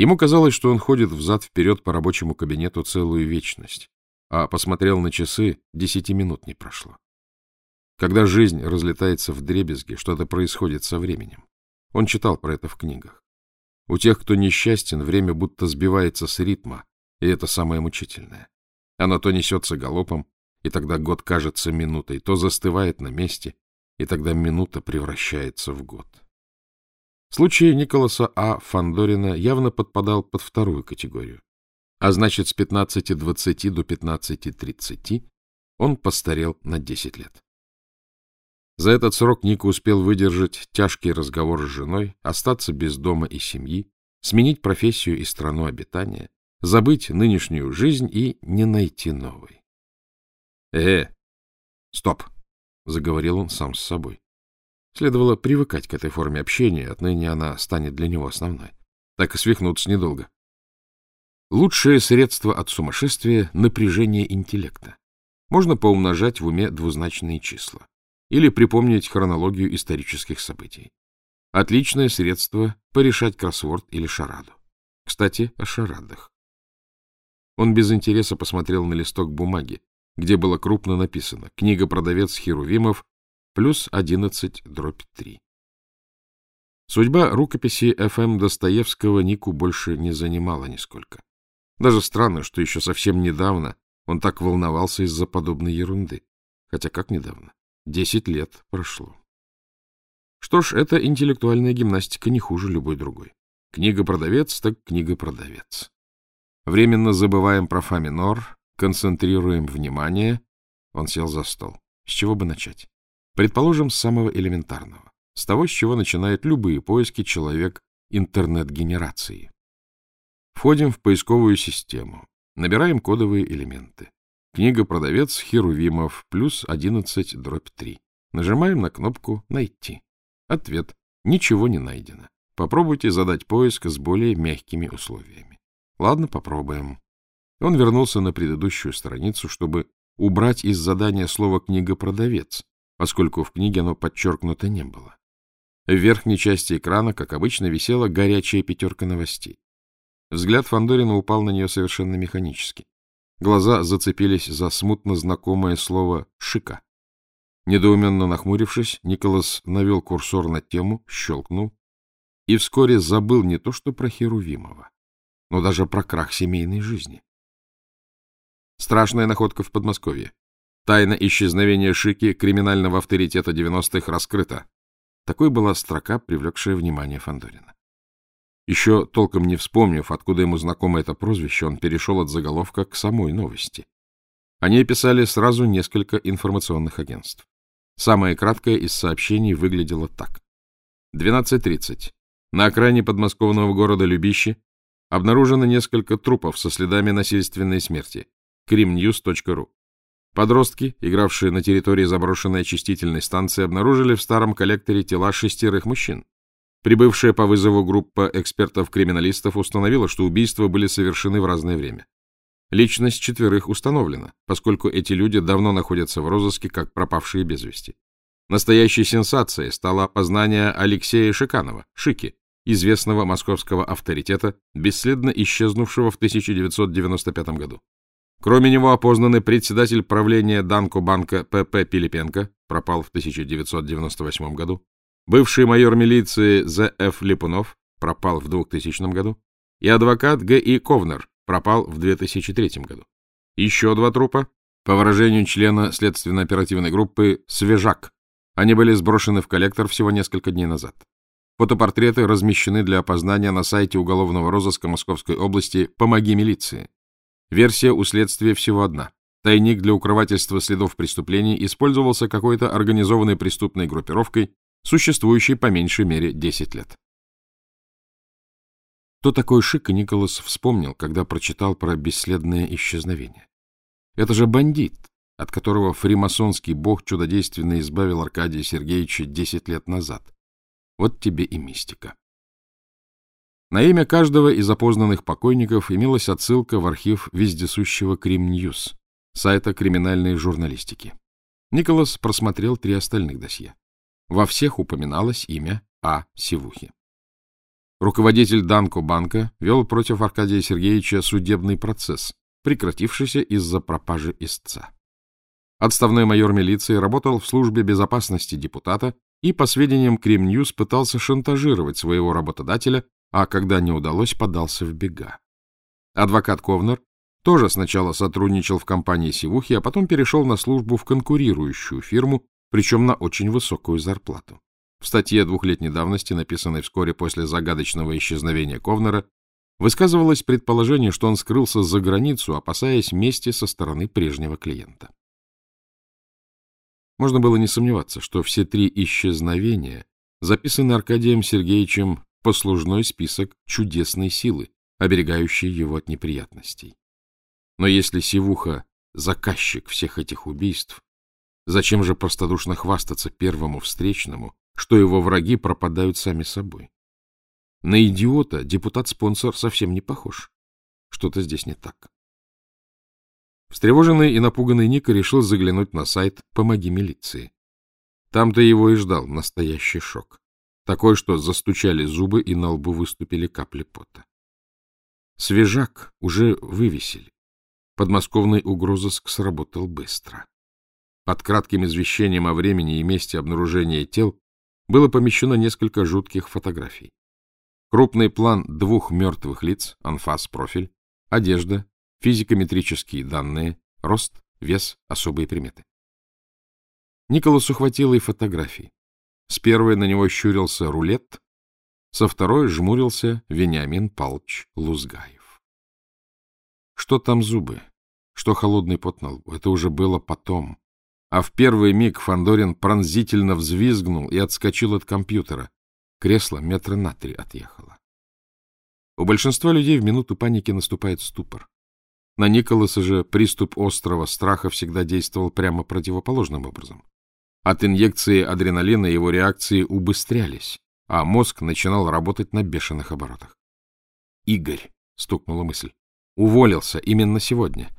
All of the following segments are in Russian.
Ему казалось, что он ходит взад-вперед по рабочему кабинету целую вечность, а посмотрел на часы, десяти минут не прошло. Когда жизнь разлетается в дребезги, что-то происходит со временем. Он читал про это в книгах. У тех, кто несчастен, время будто сбивается с ритма, и это самое мучительное. Оно то несется галопом, и тогда год кажется минутой, то застывает на месте, и тогда минута превращается в год. Случай Николаса А. Фандорина явно подпадал под вторую категорию. А значит, с 15.20 до 15.30 он постарел на 10 лет. За этот срок Ника успел выдержать тяжкий разговор с женой, остаться без дома и семьи, сменить профессию и страну обитания, забыть нынешнюю жизнь и не найти новой. — Э, стоп! — заговорил он сам с собой. Следовало привыкать к этой форме общения, отныне она станет для него основной. Так и свихнуться недолго. Лучшее средство от сумасшествия — напряжение интеллекта. Можно поумножать в уме двузначные числа или припомнить хронологию исторических событий. Отличное средство — порешать кроссворд или шараду. Кстати, о шарадах. Он без интереса посмотрел на листок бумаги, где было крупно написано «Книга-продавец Херувимов плюс 11 дробь 3». Судьба рукописи Ф.М. Достоевского Нику больше не занимала нисколько. Даже странно, что еще совсем недавно он так волновался из-за подобной ерунды. Хотя как недавно? Десять лет прошло. Что ж, это интеллектуальная гимнастика не хуже любой другой. Книга-продавец, так книга-продавец. Временно забываем про фа минор, концентрируем внимание. Он сел за стол. С чего бы начать? Предположим, с самого элементарного. С того, с чего начинают любые поиски человек интернет-генерации. Входим в поисковую систему. Набираем кодовые элементы. Книга-продавец Херувимов плюс 11 дробь 3. Нажимаем на кнопку «Найти». Ответ. Ничего не найдено. Попробуйте задать поиск с более мягкими условиями. Ладно, попробуем. Он вернулся на предыдущую страницу, чтобы убрать из задания слово «книга-продавец», поскольку в книге оно подчеркнуто не было. В верхней части экрана, как обычно, висела горячая пятерка новостей. Взгляд Фандорина упал на нее совершенно механически. Глаза зацепились за смутно знакомое слово «шика». Недоуменно нахмурившись, Николас навел курсор на тему, щелкнул и вскоре забыл не то что про Херувимова, но даже про крах семейной жизни. Страшная находка в Подмосковье. Тайна исчезновения Шики криминального авторитета 90-х раскрыта. Такой была строка, привлекшая внимание Фандорина. Еще толком не вспомнив, откуда ему знакомо это прозвище, он перешел от заголовка к самой новости. Они писали сразу несколько информационных агентств. Самое краткое из сообщений выглядело так. 12.30. На окраине подмосковного города Любищи обнаружено несколько трупов со следами насильственной смерти krimnews.ru. Подростки, игравшие на территории заброшенной очистительной станции, обнаружили в старом коллекторе тела шестерых мужчин. Прибывшая по вызову группа экспертов-криминалистов установила, что убийства были совершены в разное время. Личность четверых установлена, поскольку эти люди давно находятся в розыске как пропавшие без вести. Настоящей сенсацией стало опознание Алексея Шиканова, Шики, известного московского авторитета, бесследно исчезнувшего в 1995 году. Кроме него опознаны председатель правления Данко-банка П.П. Пилипенко, пропал в 1998 году, бывший майор милиции З.Ф. Липунов, пропал в 2000 году, и адвокат Г.И. Ковнер, пропал в 2003 году. Еще два трупа, по выражению члена следственно-оперативной группы «Свежак». Они были сброшены в коллектор всего несколько дней назад. Фотопортреты размещены для опознания на сайте уголовного розыска Московской области «Помоги милиции». Версия у следствия всего одна. Тайник для укрывательства следов преступлений использовался какой-то организованной преступной группировкой, существующей по меньшей мере 10 лет. Кто такой Шика Николас вспомнил, когда прочитал про бесследное исчезновение. Это же бандит, от которого фримасонский бог чудодейственно избавил Аркадия Сергеевича 10 лет назад. Вот тебе и мистика. На имя каждого из опознанных покойников имелась отсылка в архив вездесущего Крим-Ньюс, сайта криминальной журналистики. Николас просмотрел три остальных досье. Во всех упоминалось имя А. Сивухи. Руководитель Данко банка вел против Аркадия Сергеевича судебный процесс, прекратившийся из-за пропажи истца. Отставной майор милиции работал в службе безопасности депутата и, по сведениям Крим-Ньюс, пытался шантажировать своего работодателя, а когда не удалось, подался в бега. Адвокат Ковнер тоже сначала сотрудничал в компании Сивухи, а потом перешел на службу в конкурирующую фирму, причем на очень высокую зарплату. В статье двухлетней давности, написанной вскоре после загадочного исчезновения Ковнера, высказывалось предположение, что он скрылся за границу, опасаясь мести со стороны прежнего клиента. Можно было не сомневаться, что все три исчезновения записаны Аркадием Сергеевичем послужной список чудесной силы, оберегающей его от неприятностей. Но если Сивуха — заказчик всех этих убийств, зачем же простодушно хвастаться первому встречному, что его враги пропадают сами собой? На идиота депутат-спонсор совсем не похож. Что-то здесь не так. Встревоженный и напуганный Ника решил заглянуть на сайт «Помоги милиции». Там-то его и ждал настоящий шок. Такой, что застучали зубы и на лбу выступили капли пота. Свежак уже вывесили. Подмосковный угрозыск сработал быстро. Под кратким извещением о времени и месте обнаружения тел было помещено несколько жутких фотографий. Крупный план двух мертвых лиц, анфас-профиль, одежда, физикометрические данные, рост, вес, особые приметы. Николасу хватило и фотографий. С первой на него щурился рулет, со второй жмурился Вениамин Палч Лузгаев. Что там зубы? Что холодный пот на лбу? Это уже было потом. А в первый миг Фандорин пронзительно взвизгнул и отскочил от компьютера. Кресло метра на три отъехало. У большинства людей в минуту паники наступает ступор. На Николаса же приступ острого страха всегда действовал прямо противоположным образом. От инъекции адреналина его реакции убыстрялись, а мозг начинал работать на бешеных оборотах. «Игорь», — стукнула мысль, — «уволился именно сегодня».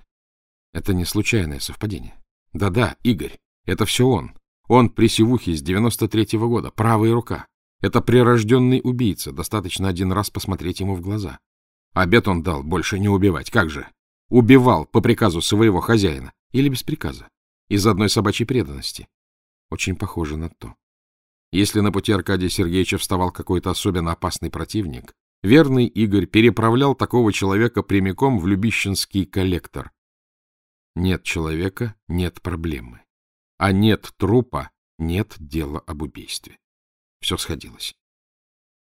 Это не случайное совпадение. Да-да, Игорь, это все он. Он при Севухе с 93-го года, правая рука. Это прирожденный убийца, достаточно один раз посмотреть ему в глаза. Обед он дал больше не убивать, как же? убивал по приказу своего хозяина или без приказа, из одной собачьей преданности. Очень похоже на то. Если на пути Аркадия Сергеевича вставал какой-то особенно опасный противник, верный Игорь переправлял такого человека прямиком в Любищенский коллектор. Нет человека — нет проблемы. А нет трупа — нет дела об убийстве. Все сходилось.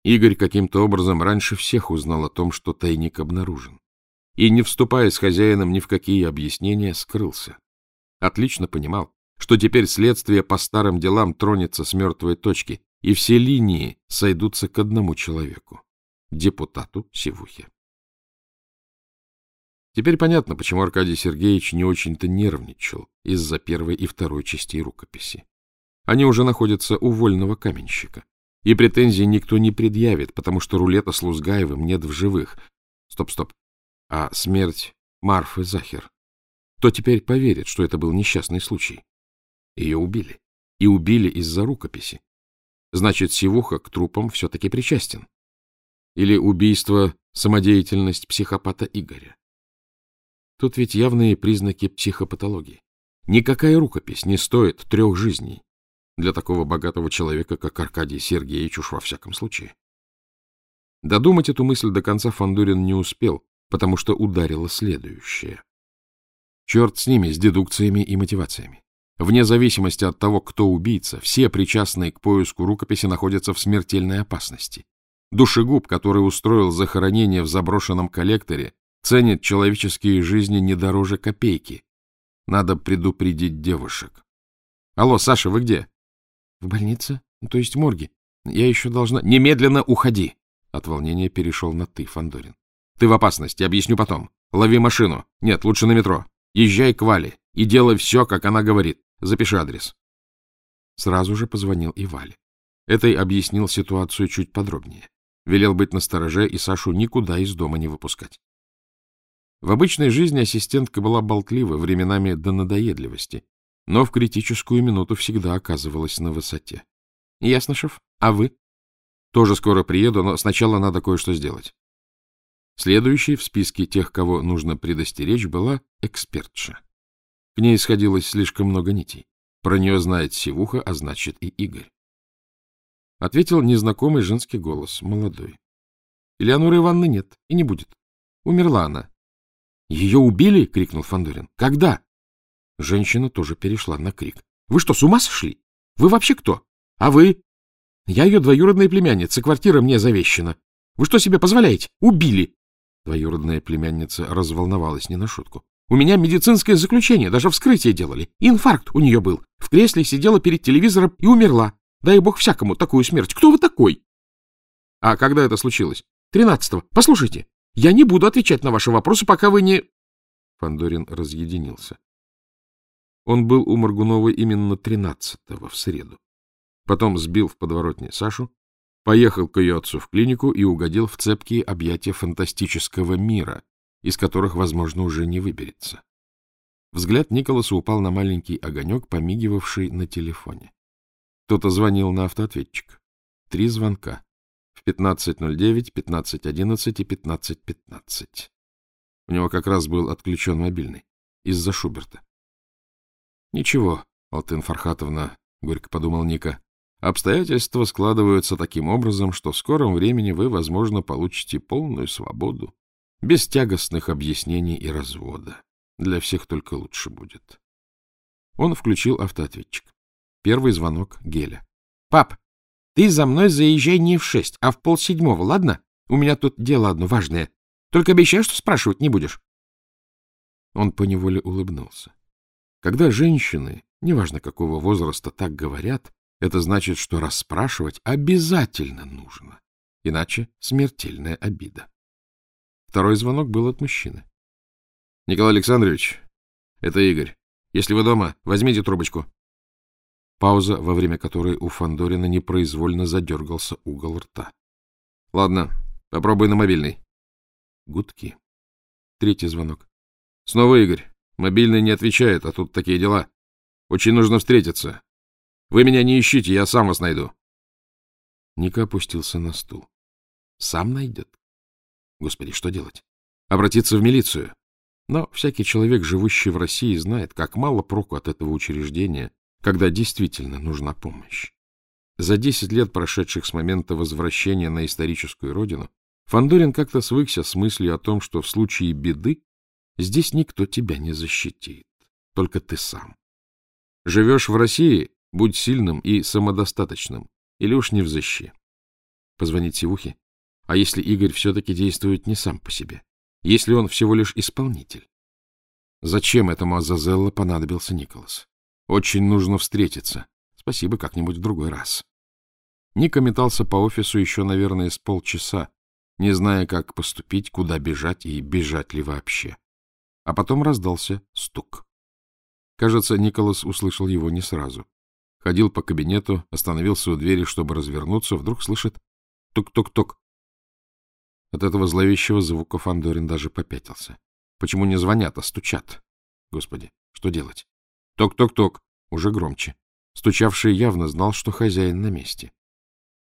Игорь каким-то образом раньше всех узнал о том, что тайник обнаружен и, не вступая с хозяином ни в какие объяснения, скрылся. Отлично понимал, что теперь следствие по старым делам тронется с мертвой точки, и все линии сойдутся к одному человеку — депутату Севухе. Теперь понятно, почему Аркадий Сергеевич не очень-то нервничал из-за первой и второй частей рукописи. Они уже находятся у вольного каменщика, и претензий никто не предъявит, потому что рулета с Лузгаевым нет в живых. Стоп, стоп а смерть Марфы Захер, то теперь поверит, что это был несчастный случай. Ее убили. И убили из-за рукописи. Значит, Сивуха к трупам все-таки причастен. Или убийство — самодеятельность психопата Игоря. Тут ведь явные признаки психопатологии. Никакая рукопись не стоит трех жизней. Для такого богатого человека, как Аркадий Сергеевич, уж во всяком случае. Додумать эту мысль до конца Фандурин не успел, потому что ударило следующее. Черт с ними, с дедукциями и мотивациями. Вне зависимости от того, кто убийца, все причастные к поиску рукописи находятся в смертельной опасности. Душегуб, который устроил захоронение в заброшенном коллекторе, ценит человеческие жизни не дороже копейки. Надо предупредить девушек. Алло, Саша, вы где? В больнице, то есть в морге. Я еще должна... Немедленно уходи! От волнения перешел на «ты», Фандорин. Ты в опасности, объясню потом. Лови машину. Нет, лучше на метро. Езжай к Вале и делай все, как она говорит. Запиши адрес. Сразу же позвонил и Вале. Этой объяснил ситуацию чуть подробнее. Велел быть настороже и Сашу никуда из дома не выпускать. В обычной жизни ассистентка была болтлива, временами до надоедливости, но в критическую минуту всегда оказывалась на высоте. — Ясно, шеф. А вы? Тоже скоро приеду, но сначала надо кое-что сделать. Следующей в списке тех, кого нужно предостеречь, была экспертша. К ней сходилось слишком много нитей. Про нее знает Сивуха, а значит и Игорь. Ответил незнакомый женский голос, молодой. Элеоноры Ивановны нет и не будет. Умерла она. — Ее убили? — крикнул Фандорин. Когда? Женщина тоже перешла на крик. — Вы что, с ума сошли? Вы вообще кто? А вы? Я ее двоюродная племянница, квартира мне завещана. Вы что себе позволяете? Убили! Двоюродная племянница разволновалась не на шутку. У меня медицинское заключение, даже вскрытие делали. Инфаркт у нее был. В кресле сидела перед телевизором и умерла. Дай бог всякому такую смерть. Кто вы такой? А когда это случилось? Тринадцатого. Послушайте, я не буду отвечать на ваши вопросы, пока вы не... Фандорин разъединился. Он был у Моргуновой именно тринадцатого, в среду. Потом сбил в подворотне Сашу, поехал к ее отцу в клинику и угодил в цепкие объятия фантастического мира, из которых, возможно, уже не выберется. Взгляд Николаса упал на маленький огонек, помигивавший на телефоне. Кто-то звонил на автоответчик. Три звонка. В 15.09, 15.11 и 15.15. У него как раз был отключен мобильный. Из-за Шуберта. — Ничего, Алтын Фархатовна, — горько подумал Ника, — обстоятельства складываются таким образом, что в скором времени вы, возможно, получите полную свободу без тягостных объяснений и развода. Для всех только лучше будет. Он включил автоответчик. Первый звонок Геля. — Пап, ты за мной заезжай не в шесть, а в полседьмого, ладно? У меня тут дело одно важное. Только обещай, что спрашивать не будешь. Он поневоле улыбнулся. Когда женщины, неважно какого возраста, так говорят, это значит, что расспрашивать обязательно нужно. Иначе смертельная обида. Второй звонок был от мужчины. — Николай Александрович, это Игорь. Если вы дома, возьмите трубочку. Пауза, во время которой у Фандорина непроизвольно задергался угол рта. — Ладно, попробуй на мобильный. Гудки. Третий звонок. — Снова Игорь. Мобильный не отвечает, а тут такие дела. Очень нужно встретиться. Вы меня не ищите, я сам вас найду. Ника опустился на стул. Сам найдет. Господи, что делать? Обратиться в милицию. Но всякий человек, живущий в России, знает, как мало проку от этого учреждения, когда действительно нужна помощь. За десять лет, прошедших с момента возвращения на историческую родину, Фандорин как-то свыкся с мыслью о том, что в случае беды здесь никто тебя не защитит, только ты сам. Живешь в России, будь сильным и самодостаточным, или уж не взыщи. Позвонить Сивухе? А если Игорь все-таки действует не сам по себе? Если он всего лишь исполнитель? Зачем этому Азазелло понадобился Николас? Очень нужно встретиться. Спасибо, как-нибудь в другой раз. Ника метался по офису еще, наверное, с полчаса, не зная, как поступить, куда бежать и бежать ли вообще. А потом раздался стук. Кажется, Николас услышал его не сразу. Ходил по кабинету, остановился у двери, чтобы развернуться, вдруг слышит тук-тук-тук. От этого зловещего звука Фандорин даже попятился. Почему не звонят, а стучат? Господи, что делать? Ток-ток-ток, уже громче. Стучавший явно знал, что хозяин на месте.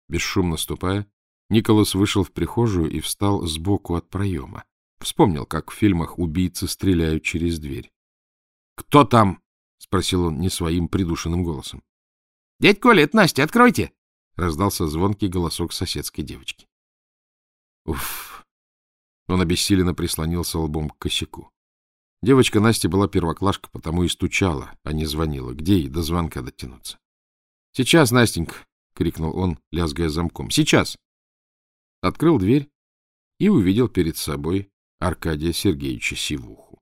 Бесшумно ступая, Николас вышел в прихожую и встал сбоку от проема. Вспомнил, как в фильмах убийцы стреляют через дверь. — Кто там? — спросил он не своим придушенным голосом. — Дядь Коля, это Настя, откройте! — раздался звонкий голосок соседской девочки. Уф! Он обессиленно прислонился лбом к косяку. Девочка Настя была первоклашка, потому и стучала, а не звонила. Где ей до звонка дотянуться? — Сейчас, Настенька! — крикнул он, лязгая замком. — Сейчас! Открыл дверь и увидел перед собой Аркадия Сергеевича Сивуху.